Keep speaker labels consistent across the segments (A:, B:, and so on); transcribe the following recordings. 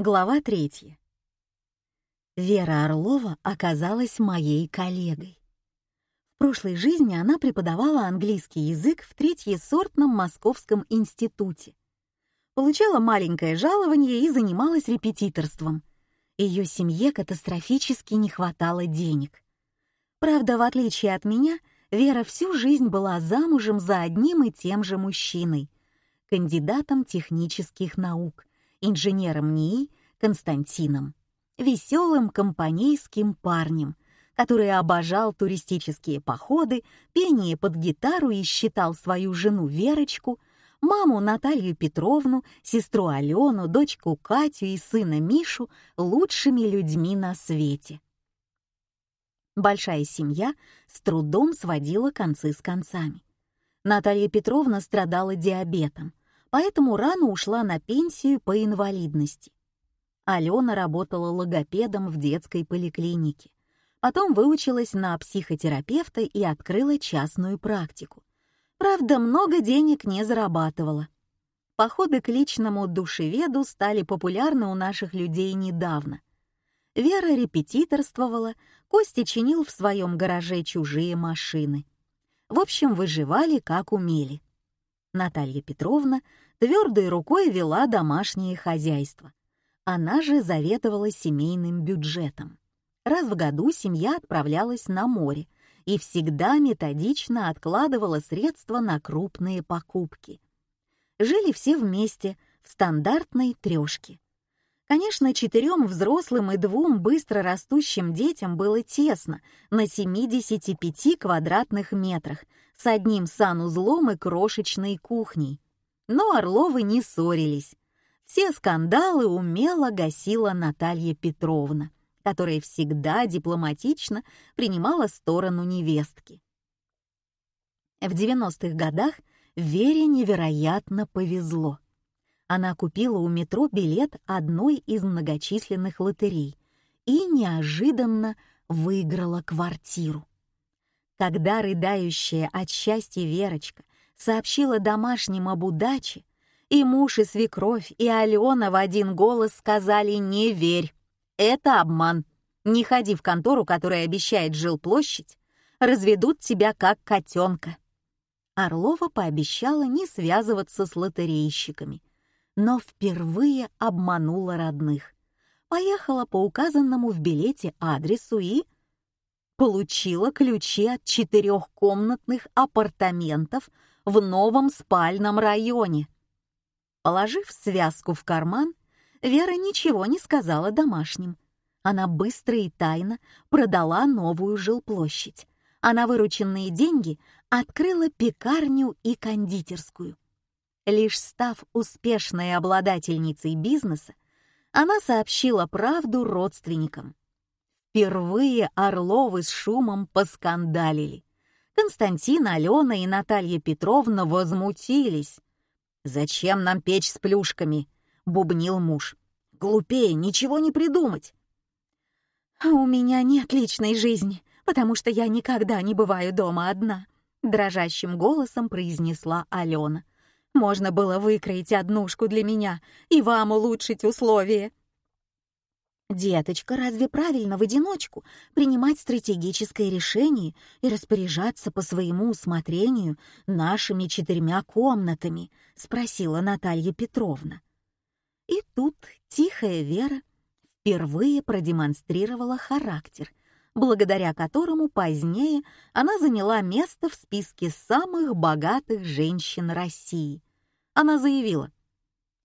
A: Глава третья. Вера Орлова оказалась моей коллегой. В прошлой жизни она преподавала английский язык в третьесортном Московском институте. Получала маленькое жалование и занималась репетиторством. Ее семье катастрофически не хватало денег. Правда, в отличие от меня, Вера всю жизнь была замужем за одним и тем же мужчиной, кандидатом технических наук, инженером НИИ Константином, веселым компанейским парнем, который обожал туристические походы, пение под гитару и считал свою жену Верочку, маму Наталью Петровну, сестру Алену, дочку Катю и сына Мишу лучшими людьми на свете. Большая семья с трудом сводила концы с концами. Наталья Петровна страдала диабетом, поэтому рано ушла на пенсию по инвалидности. Алена работала логопедом в детской поликлинике. Потом выучилась на психотерапевта и открыла частную практику. Правда, много денег не зарабатывала. Походы к личному душеведу стали популярны у наших людей недавно. Вера репетиторствовала, Костя чинил в своем гараже чужие машины. В общем, выживали как умели. Наталья Петровна твердой рукой вела домашнее хозяйство. Она же заведовала семейным бюджетом. Раз в году семья отправлялась на море и всегда методично откладывала средства на крупные покупки. Жили все вместе в стандартной трешке. Конечно, четырем взрослым и двум быстро растущим детям было тесно на 75 квадратных метрах с одним санузлом и крошечной кухней. Но Орловы не ссорились. Все скандалы умело гасила Наталья Петровна, которая всегда дипломатично принимала сторону невестки. В 90-х годах Вере невероятно повезло. Она купила у метро билет одной из многочисленных лотерей и неожиданно выиграла квартиру. Когда рыдающая от счастья Верочка сообщила домашним об удаче, и муж, и свекровь, и Алена в один голос сказали «Не верь, это обман. Не ходи в контору, которая обещает жилплощадь, разведут тебя как котенка». Орлова пообещала не связываться с лотерейщиками, но впервые обманула родных. Поехала по указанному в билете адресу и получила ключи от четырехкомнатных апартаментов в новом спальном районе. Положив связку в карман, Вера ничего не сказала домашним. Она быстро и тайно продала новую жилплощадь, а на вырученные деньги открыла пекарню и кондитерскую. Лишь став успешной обладательницей бизнеса, она сообщила правду родственникам. Впервые Орловы с шумом поскандалили. Константин, Алена и Наталья Петровна возмутились. «Зачем нам печь с плюшками?» — бубнил муж. «Глупее, ничего не придумать».
B: «У меня нет личной жизни, потому что я никогда не бываю дома одна», — дрожащим голосом произнесла Алена. «Можно было выкроить однушку для меня и вам улучшить условия».
A: «Деточка, разве правильно в одиночку принимать стратегическое решение и распоряжаться по своему усмотрению нашими четырьмя комнатами?» — спросила Наталья Петровна. И тут тихая Вера впервые продемонстрировала характер, благодаря которому позднее она заняла место в списке самых богатых женщин России. Она заявила,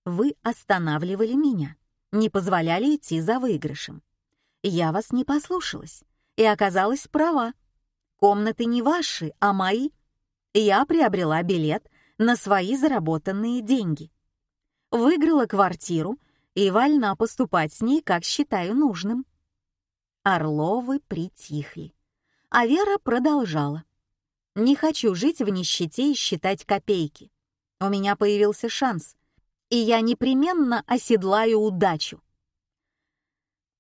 A: «Вы останавливали меня» не позволяли идти за выигрышем. Я вас не послушалась и оказалась права. Комнаты не ваши, а мои. Я приобрела билет на свои заработанные деньги. Выиграла квартиру и вольна поступать с ней, как считаю нужным. Орловы притихли, а Вера продолжала. «Не хочу жить в нищете и считать копейки. У меня появился шанс — и я непременно оседлаю удачу.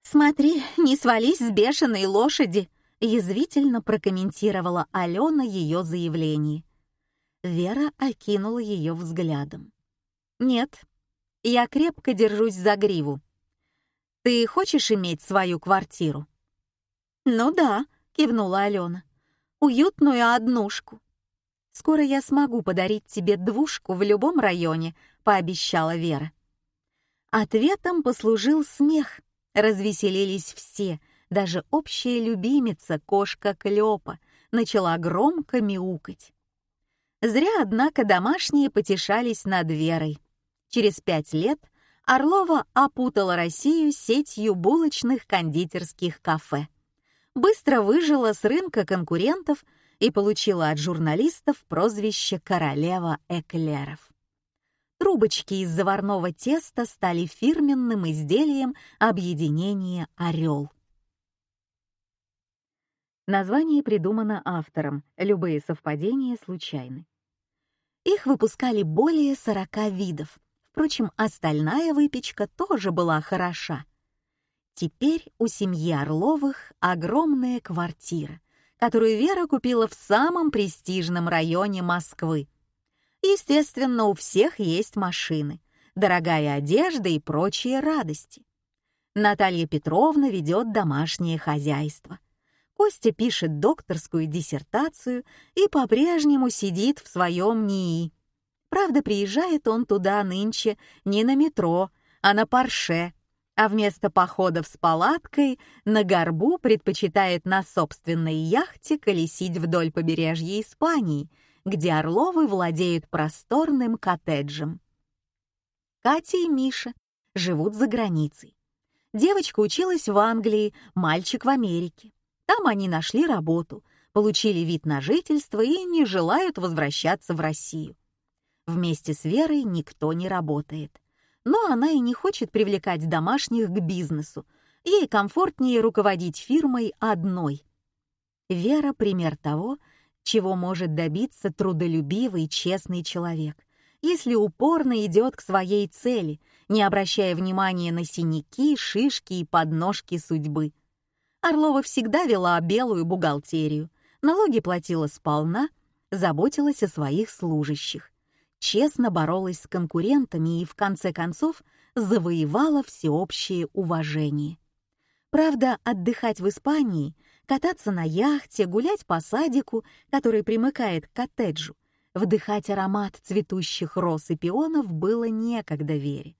B: «Смотри, не свались с бешеной лошади», — язвительно прокомментировала Алена ее заявление.
A: Вера окинула ее взглядом. «Нет, я крепко держусь за гриву.
B: Ты хочешь иметь свою квартиру?» «Ну да», — кивнула Алена. «Уютную однушку». «Скоро я смогу подарить тебе двушку в любом районе», — пообещала Вера. Ответом послужил смех. Развеселились все, даже общая любимица, кошка Клёпа, начала громко мяукать. Зря, однако, домашние потешались над Верой. Через пять лет Орлова опутала Россию сетью булочных кондитерских кафе. Быстро выжила с рынка конкурентов и получила от журналистов прозвище «Королева эклеров». Трубочки из заварного теста стали фирменным изделием объединения «Орел». Название придумано автором, любые совпадения случайны. Их выпускали более 40 видов, впрочем, остальная выпечка тоже была хороша. Теперь у семьи Орловых огромная квартира, которую Вера купила в самом престижном районе Москвы. Естественно, у всех есть машины, дорогая одежда и прочие радости. Наталья Петровна ведет домашнее хозяйство. Костя пишет докторскую диссертацию и по-прежнему сидит в своем НИИ. Правда, приезжает он туда нынче не на метро, а на парше, а вместо походов с палаткой на горбу предпочитает на собственной яхте колесить вдоль побережья Испании, где Орловы владеют просторным коттеджем. Катя и Миша живут за границей. Девочка училась в Англии, мальчик в Америке. Там они нашли работу, получили вид на жительство и не желают возвращаться в Россию. Вместе с Верой никто не работает. Но она и не хочет привлекать домашних к бизнесу. Ей комфортнее руководить фирмой одной. Вера — пример того, чего может добиться трудолюбивый, честный человек, если упорно идет к своей цели, не обращая внимания на синяки, шишки и подножки судьбы — Орлова всегда вела белую бухгалтерию, налоги платила сполна, заботилась о своих служащих, честно боролась с конкурентами и, в конце концов, завоевала всеобщее уважение. Правда, отдыхать в Испании, кататься на яхте, гулять по садику, который примыкает к коттеджу, вдыхать аромат цветущих роз и пионов было некогда Вере.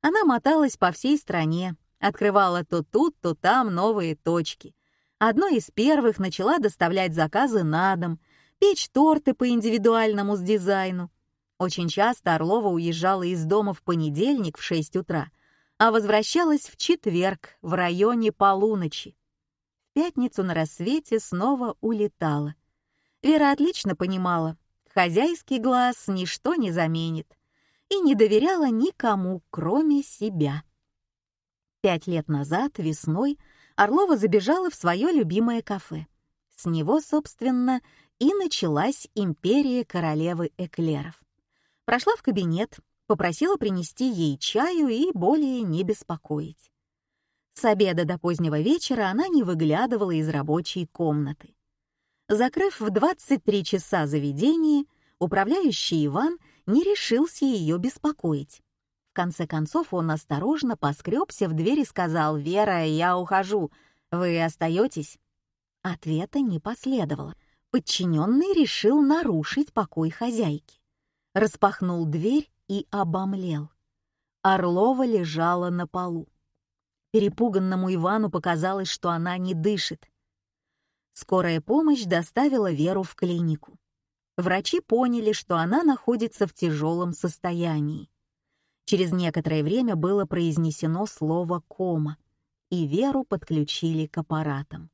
B: Она моталась по всей стране, Открывала то тут, то там новые точки. Одной из первых начала доставлять заказы на дом, печь торты по индивидуальному с дизайну. Очень часто Орлова уезжала из дома в понедельник в 6 утра, а возвращалась в четверг в районе полуночи. В пятницу на рассвете снова улетала. Вера отлично понимала, хозяйский глаз ничто не заменит, и не доверяла никому, кроме себя. Пять лет назад, весной, Орлова забежала в свое любимое кафе. С него, собственно, и началась империя королевы эклеров. Прошла в кабинет, попросила принести ей чаю и более не беспокоить. С обеда до позднего вечера она не выглядывала из рабочей комнаты. Закрыв в 23 часа заведение, управляющий Иван не решился ее беспокоить конце концов он осторожно поскребся в дверь и сказал «Вера, я ухожу. Вы остаетесь?» Ответа не последовало. Подчиненный решил нарушить покой хозяйки. Распахнул дверь и обомлел. Орлова лежала на полу. Перепуганному Ивану показалось, что она не дышит. Скорая помощь доставила Веру в клинику. Врачи поняли, что она находится в тяжелом состоянии. Через некоторое время было произнесено слово «кома», и Веру подключили к аппаратам.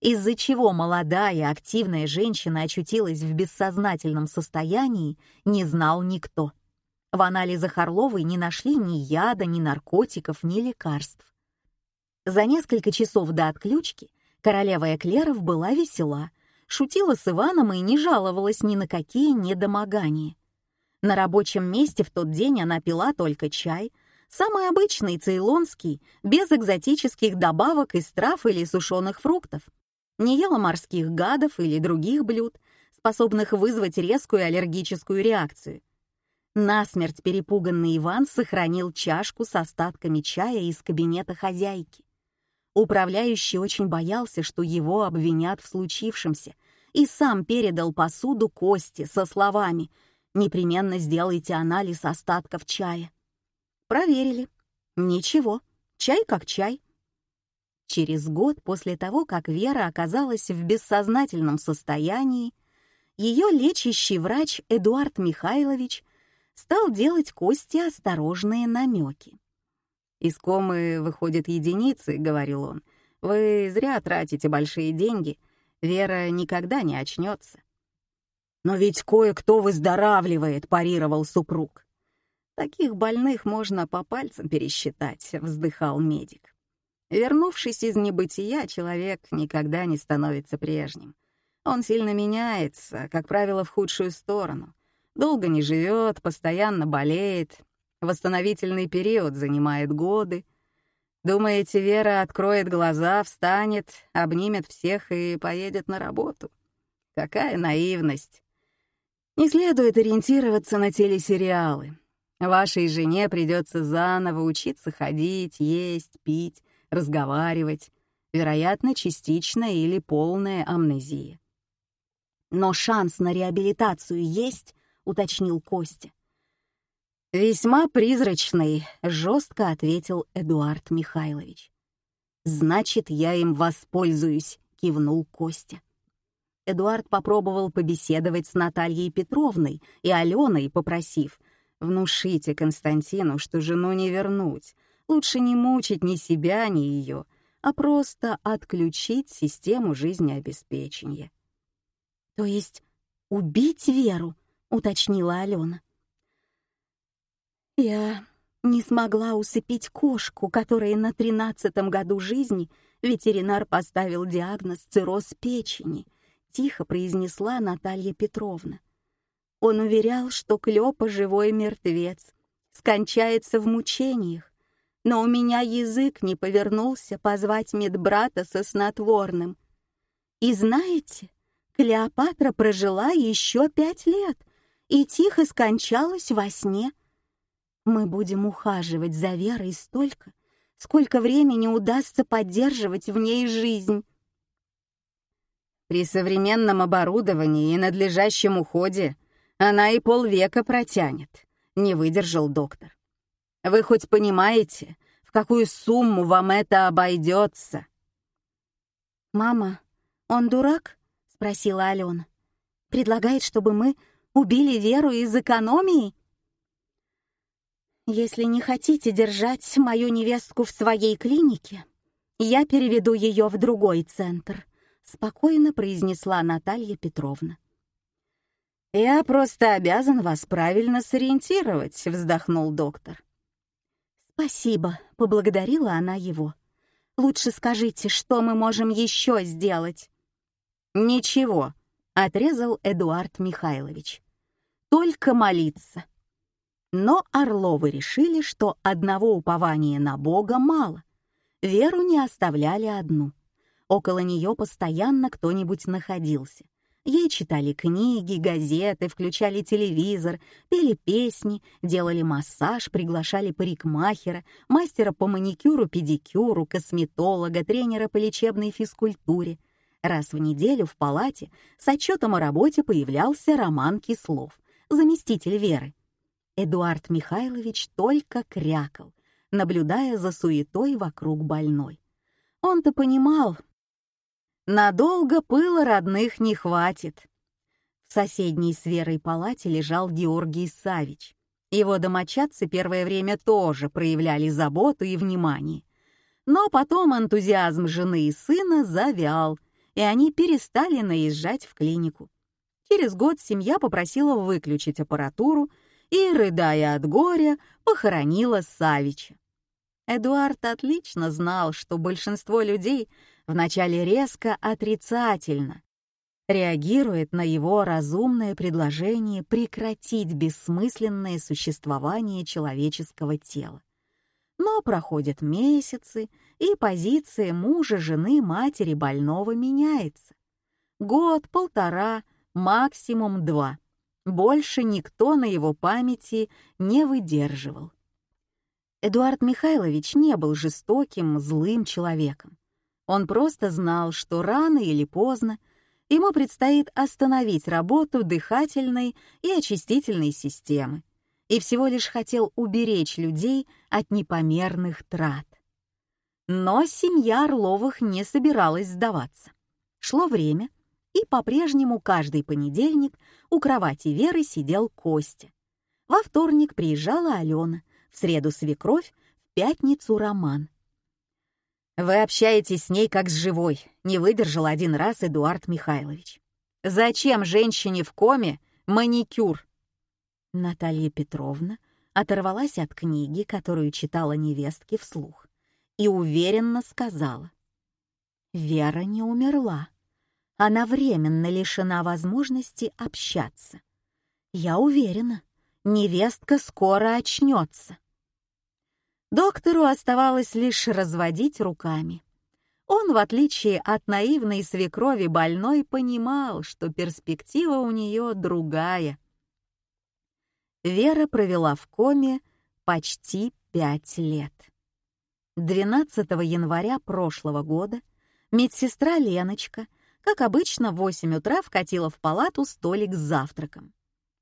B: Из-за чего молодая, активная женщина очутилась в бессознательном состоянии, не знал никто. В анализах Орловой не нашли ни яда, ни наркотиков, ни лекарств. За несколько часов до отключки королева Эклеров была весела, шутила с Иваном и не жаловалась ни на какие недомогания. На рабочем месте в тот день она пила только чай, самый обычный цейлонский, без экзотических добавок из трав или сушеных фруктов. Не ела морских гадов или других блюд, способных вызвать резкую аллергическую реакцию.
A: Насмерть перепуганный Иван сохранил чашку с остатками чая из кабинета хозяйки. Управляющий очень боялся, что его обвинят в случившемся, и сам передал посуду Косте со словами «Непременно сделайте анализ остатков чая». Проверили. Ничего, чай как чай. Через год после того, как Вера оказалась в бессознательном состоянии, ее лечащий врач Эдуард Михайлович стал делать Косте осторожные намеки. «Из комы выходят единицы», — говорил он. «Вы зря тратите большие деньги. Вера никогда не очнется». «Но ведь кое-кто выздоравливает», — парировал супруг. «Таких больных можно по пальцам пересчитать», — вздыхал медик. Вернувшись из небытия, человек никогда не становится прежним. Он сильно меняется, как правило, в худшую сторону. Долго не живет, постоянно болеет. Восстановительный период занимает годы. Думаете, Вера откроет глаза, встанет, обнимет всех и поедет на работу? Какая наивность! Не следует ориентироваться на телесериалы. Вашей жене придется заново учиться ходить, есть, пить, разговаривать, вероятно, частичная или полная амнезия. «Но шанс на реабилитацию есть?» — уточнил Костя. «Весьма призрачный», — жестко ответил Эдуард Михайлович. «Значит, я им воспользуюсь», — кивнул Костя. Эдуард попробовал побеседовать с Натальей Петровной и Аленой, попросив «Внушите Константину, что жену не вернуть, Лучше не мучить ни себя, ни ее, а просто отключить систему жизнеобеспечения. «То есть убить Веру?» — уточнила Алена. «Я не смогла усыпить кошку, которой на тринадцатом году жизни ветеринар поставил диагноз цирроз печени», — тихо произнесла Наталья Петровна. Он уверял, что Клёпа — живой мертвец, скончается в мучениях, но у меня язык не повернулся позвать медбрата со снотворным. И знаете, Клеопатра прожила еще пять лет и тихо скончалась во сне. Мы будем ухаживать за Верой столько, сколько времени удастся поддерживать в ней жизнь. При современном оборудовании и надлежащем уходе она и полвека протянет, не выдержал доктор. Вы хоть понимаете, в какую сумму вам это обойдется?» «Мама, он дурак?» — спросила Алена. «Предлагает, чтобы мы убили Веру из экономии?» «Если не хотите держать мою невестку в своей клинике, я переведу ее в другой центр», — спокойно произнесла Наталья Петровна. «Я просто обязан вас правильно сориентировать», — вздохнул доктор. «Спасибо», — поблагодарила она его. «Лучше скажите, что мы можем еще сделать?» «Ничего», — отрезал Эдуард Михайлович. «Только молиться». Но Орловы решили, что одного упования на Бога мало. Веру не оставляли одну. Около нее постоянно кто-нибудь находился. Ей читали книги, газеты, включали телевизор, пели песни, делали массаж, приглашали парикмахера, мастера по маникюру, педикюру, косметолога, тренера по лечебной физкультуре. Раз в неделю в палате с отчетом о работе появлялся Роман Кислов, заместитель Веры. Эдуард Михайлович только крякал, наблюдая за суетой вокруг больной. Он-то понимал, Надолго пыла родных не хватит. В соседней с Верой палате лежал Георгий Савич. Его домочадцы первое время тоже проявляли заботу и внимание. Но потом энтузиазм жены и сына завял, и они перестали наезжать в клинику. Через год семья попросила выключить аппаратуру и, рыдая от горя, похоронила Савича. Эдуард отлично знал, что большинство людей вначале резко отрицательно, реагирует на его разумное предложение прекратить бессмысленное существование человеческого тела. Но проходят месяцы, и позиция мужа, жены, матери больного меняется. Год, полтора, максимум два. Больше никто на его памяти не выдерживал. Эдуард Михайлович не был жестоким, злым человеком. Он просто знал, что рано или поздно ему предстоит остановить работу дыхательной и очистительной системы, и всего лишь хотел уберечь людей от непомерных трат. Но семья Орловых не собиралась сдаваться. Шло время, и по-прежнему каждый понедельник у кровати Веры сидел Костя. Во вторник приезжала Алена, в среду свекровь, в пятницу Роман. «Вы общаетесь с ней как с живой», — не выдержал один раз Эдуард Михайлович. «Зачем женщине в коме маникюр?» Наталья Петровна оторвалась от книги, которую читала невестке вслух, и уверенно сказала. «Вера не умерла. Она временно лишена возможности общаться. Я уверена, невестка скоро очнется». Доктору оставалось лишь разводить руками. Он, в отличие от наивной свекрови больной, понимал, что перспектива у нее другая. Вера провела в коме почти пять лет. 12 января прошлого года медсестра Леночка, как обычно, в 8 утра вкатила в палату столик с завтраком.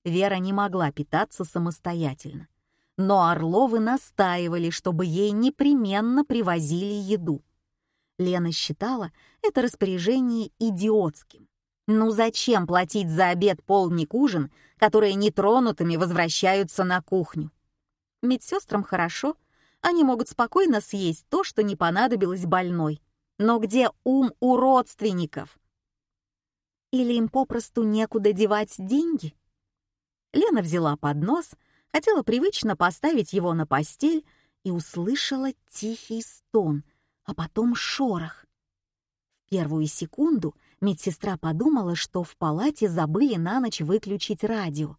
A: Вера не могла питаться самостоятельно но Орловы настаивали, чтобы ей непременно привозили еду. Лена считала это распоряжение идиотским. Ну зачем платить за обед полник ужин, которые нетронутыми возвращаются на кухню? Медсестрам хорошо, они могут спокойно съесть то, что не понадобилось больной. Но где ум у родственников? Или им попросту некуда девать деньги? Лена взяла поднос — хотела привычно поставить его на постель и услышала тихий стон, а потом шорох. В первую секунду медсестра подумала, что в палате забыли на ночь выключить радио,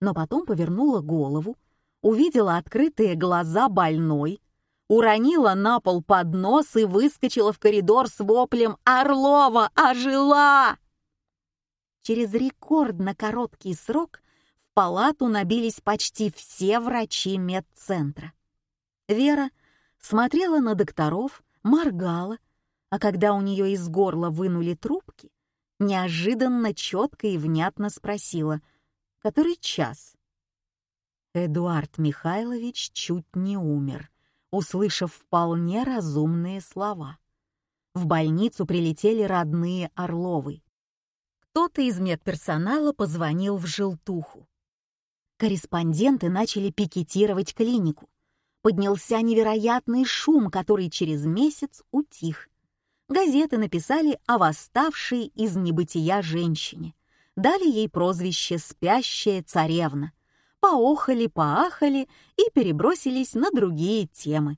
A: но потом повернула голову, увидела открытые глаза больной, уронила на пол поднос и выскочила в коридор с воплем «Орлова ожила!». Через рекордно короткий срок палату набились почти все врачи медцентра. Вера смотрела на докторов, моргала, а когда у нее из горла вынули трубки, неожиданно четко и внятно спросила, который час. Эдуард Михайлович чуть не умер, услышав вполне разумные слова. В больницу прилетели родные Орловой. Кто-то из медперсонала позвонил в желтуху. Корреспонденты начали пикетировать клинику. Поднялся невероятный шум, который через месяц утих. Газеты написали о восставшей из небытия женщине. Дали ей прозвище «Спящая царевна». Поохали, поахали и перебросились на другие темы.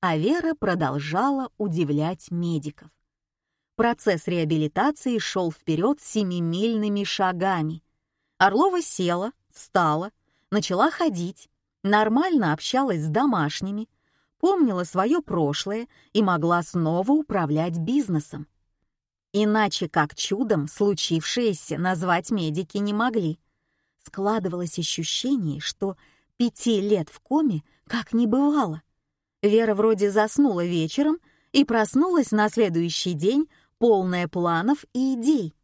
A: А Вера продолжала удивлять медиков. Процесс реабилитации шел вперед семимильными шагами. Орлова села, встала, начала ходить, нормально общалась с домашними, помнила свое прошлое и могла снова управлять бизнесом. Иначе как чудом случившееся назвать медики не могли. Складывалось ощущение, что пяти лет в коме как не бывало. Вера вроде заснула вечером и проснулась на следующий день, полная планов и идей.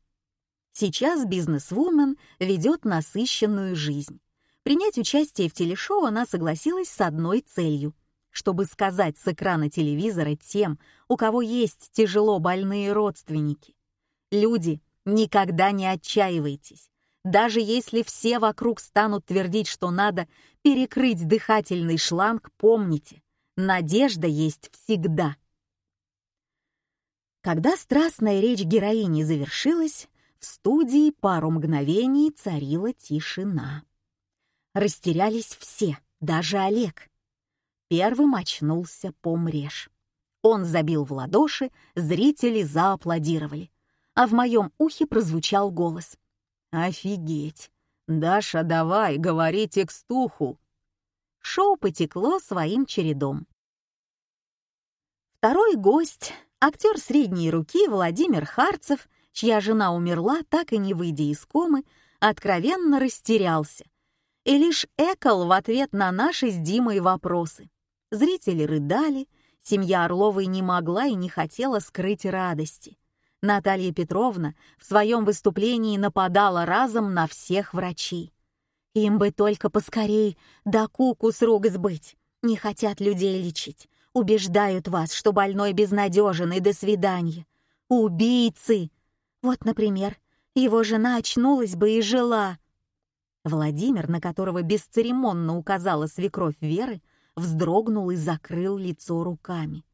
A: Сейчас бизнес-вумен ведет насыщенную жизнь. Принять участие в телешоу она согласилась с одной целью — чтобы сказать с экрана телевизора тем, у кого есть тяжело больные родственники. Люди, никогда не отчаивайтесь. Даже если все вокруг станут твердить, что надо перекрыть дыхательный шланг, помните, надежда есть всегда. Когда страстная речь героини завершилась, в студии пару мгновений царила тишина. Растерялись все, даже Олег. Первым очнулся помреж. Он забил в ладоши, зрители зааплодировали. А в моем ухе прозвучал голос. «Офигеть! Даша, давай, говори текстуху!» Шоу потекло своим чередом. Второй гость, актер средней руки Владимир Харцев — чья жена умерла, так и не выйдя из комы, откровенно растерялся и лишь экал в ответ на наши с Димой вопросы. Зрители рыдали, семья Орловой не могла и не хотела скрыть радости. Наталья Петровна в своем выступлении нападала разом на всех врачей. Им бы только поскорей да куку с рук сбыть. Не хотят людей лечить. Убеждают вас, что больной безнадежен и до свидания. Убийцы! Вот, например, его жена очнулась бы и жила. Владимир, на которого бесцеремонно указала свекровь Веры, вздрогнул и закрыл лицо руками.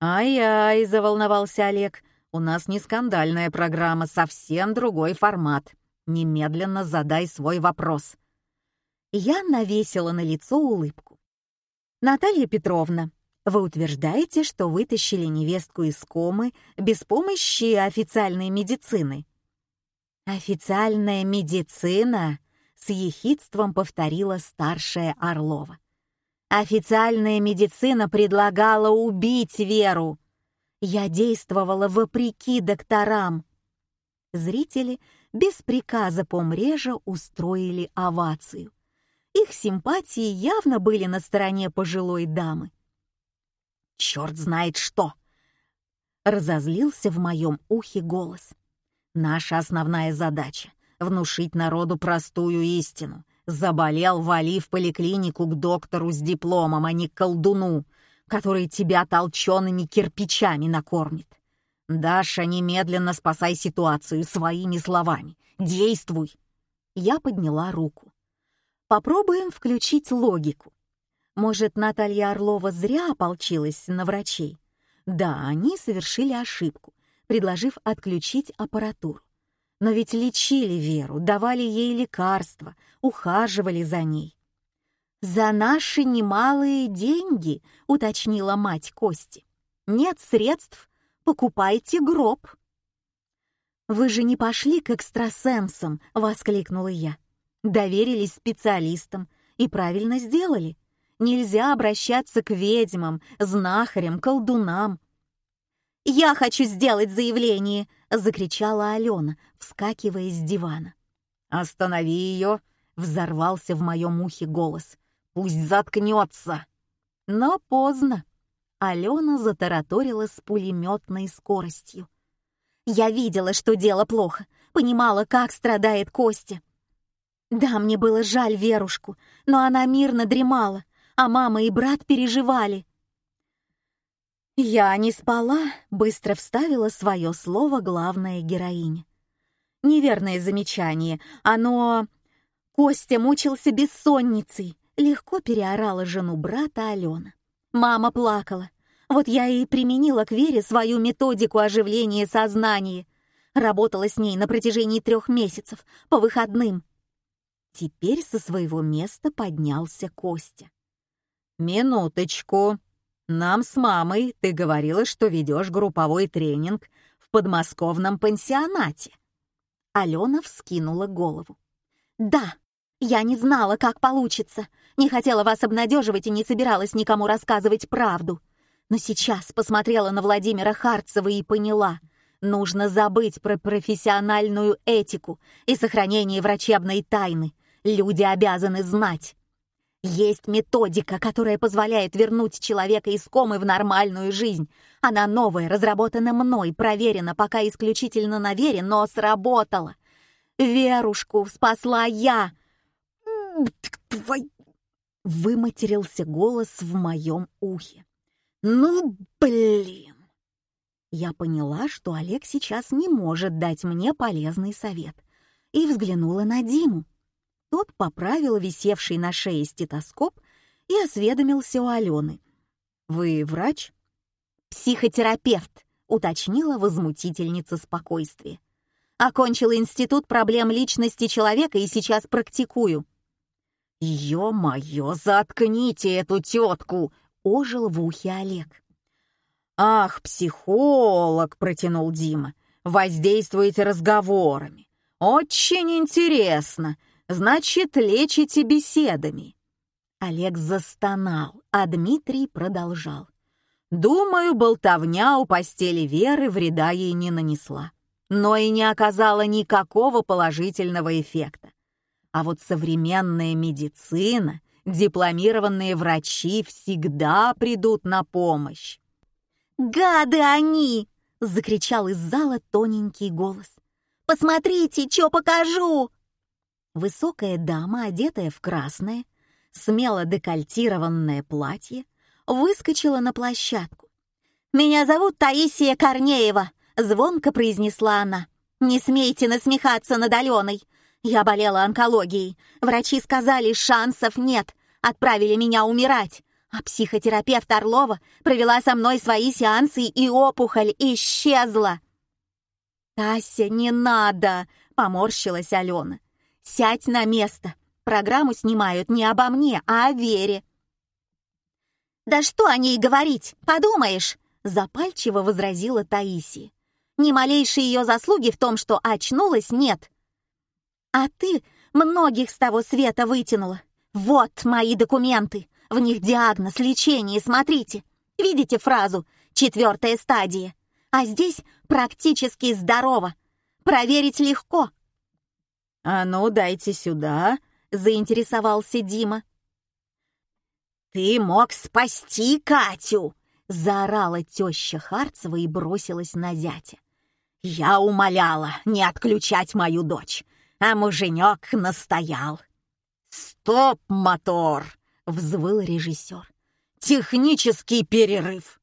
A: «Ай-ай!» — заволновался Олег. «У нас не скандальная программа, совсем другой формат. Немедленно задай свой вопрос». Я навесила на лицо улыбку. «Наталья Петровна, вы утверждаете, что вытащили невестку из комы без помощи официальной медицины?» «Официальная медицина?» — с ехидством повторила старшая Орлова. «Официальная медицина предлагала убить Веру. Я действовала вопреки докторам». Зрители без приказа помрежа устроили овацию. Их симпатии явно были на стороне пожилой дамы. «Черт знает что!» — разозлился в моем ухе голос. «Наша основная задача — внушить народу простую истину. Заболел, вали в поликлинику к доктору с дипломом, а не к колдуну, который тебя толчеными кирпичами накормит. Даша, немедленно спасай ситуацию своими словами. Действуй!» Я подняла руку. «Попробуем включить логику. Может, Наталья Орлова зря ополчилась на врачей? Да, они совершили ошибку, предложив отключить аппаратуру. Но ведь лечили Веру, давали ей лекарства, ухаживали за ней. «За наши немалые деньги», — уточнила мать Кости. «Нет средств, покупайте гроб». «Вы же не пошли к экстрасенсам», — воскликнула я. «Доверились специалистам и правильно сделали. Нельзя обращаться к ведьмам, знахарям, колдунам. «Я хочу сделать заявление!» — закричала Алена, вскакивая с дивана. «Останови ее!» — взорвался в моем ухе голос. «Пусть заткнется!» Но поздно. Алена затараторила с пулеметной скоростью. «Я видела, что дело плохо, понимала, как страдает Костя. Да, мне было жаль Верушку, но она мирно дремала а мама и брат переживали. «Я не спала», — быстро вставила свое слово главная героиня. Неверное замечание, оно... Костя мучился бессонницей, легко переорала жену брата Алена. Мама плакала. Вот я и применила к Вере свою методику оживления сознания. Работала с ней на протяжении трех месяцев, по выходным. Теперь со своего места поднялся Костя. «Минуточку. Нам с мамой ты говорила, что ведешь групповой тренинг в подмосковном пансионате». Алена вскинула голову. «Да, я не знала, как получится. Не хотела вас обнадеживать и не собиралась никому рассказывать правду. Но сейчас посмотрела на Владимира Харцева и поняла, нужно забыть про профессиональную этику и сохранение врачебной тайны. Люди обязаны знать, есть методика, которая позволяет вернуть человека из комы в нормальную жизнь. Она новая, разработана мной, проверена пока исключительно на вере, но сработала. Верушку спасла я. Твой... Выматерился голос в моем ухе. Ну, блин. Я поняла, что Олег сейчас не может дать мне полезный совет, и взглянула на Диму. Тот поправил висевший на шее стетоскоп и осведомился у Алены. «Вы врач?» «Психотерапевт», — уточнила возмутительница спокойствия. «Окончила институт проблем личности человека и сейчас практикую». «Ё-моё, заткните эту тетку!» — ожил в ухе Олег. «Ах, психолог!» — протянул Дима. «Воздействуете разговорами. Очень интересно. Значит, лечите беседами». Олег застонал, а Дмитрий продолжал. «Думаю, болтовня у постели Веры вреда ей не нанесла. но и не оказала никакого положительного эффекта. А вот современная медицина, дипломированные врачи всегда придут на помощь.
B: «Гады они!» — закричал из зала тоненький голос. «Посмотрите, что покажу!»
A: Высокая дама, одетая в красное, смело декольтированное платье, выскочила на площадку.
B: «Меня зовут Таисия Корнеева», — звонко произнесла она. «Не смейте насмехаться над Аленой. Я болела онкологией. Врачи сказали, шансов нет. Отправили меня умирать. А психотерапевт Орлова провела со мной свои сеансы, и опухоль исчезла. «Тася, не надо!» — поморщилась Алена. «Сядь на место. Программу снимают не обо мне, а о Вере». «Да что о ней говорить, подумаешь!» — запальчиво возразила Таисия. «Ни малейшей ее заслуги в том, что очнулась, нет. А ты многих с того света вытянула. Вот мои документы. В них диагноз, лечение, смотрите. Видите фразу «четвертая стадия»? А здесь практически здорово. Проверить легко.
A: «А ну, дайте сюда», — заинтересовался Дима.
B: «Ты мог спасти Катю!» — заорала теща Харцева и бросилась на зятя. «Я умоляла не отключать мою дочь, а муженек настоял». «Стоп, мотор!» — взвыл режиссер. «Технический перерыв!»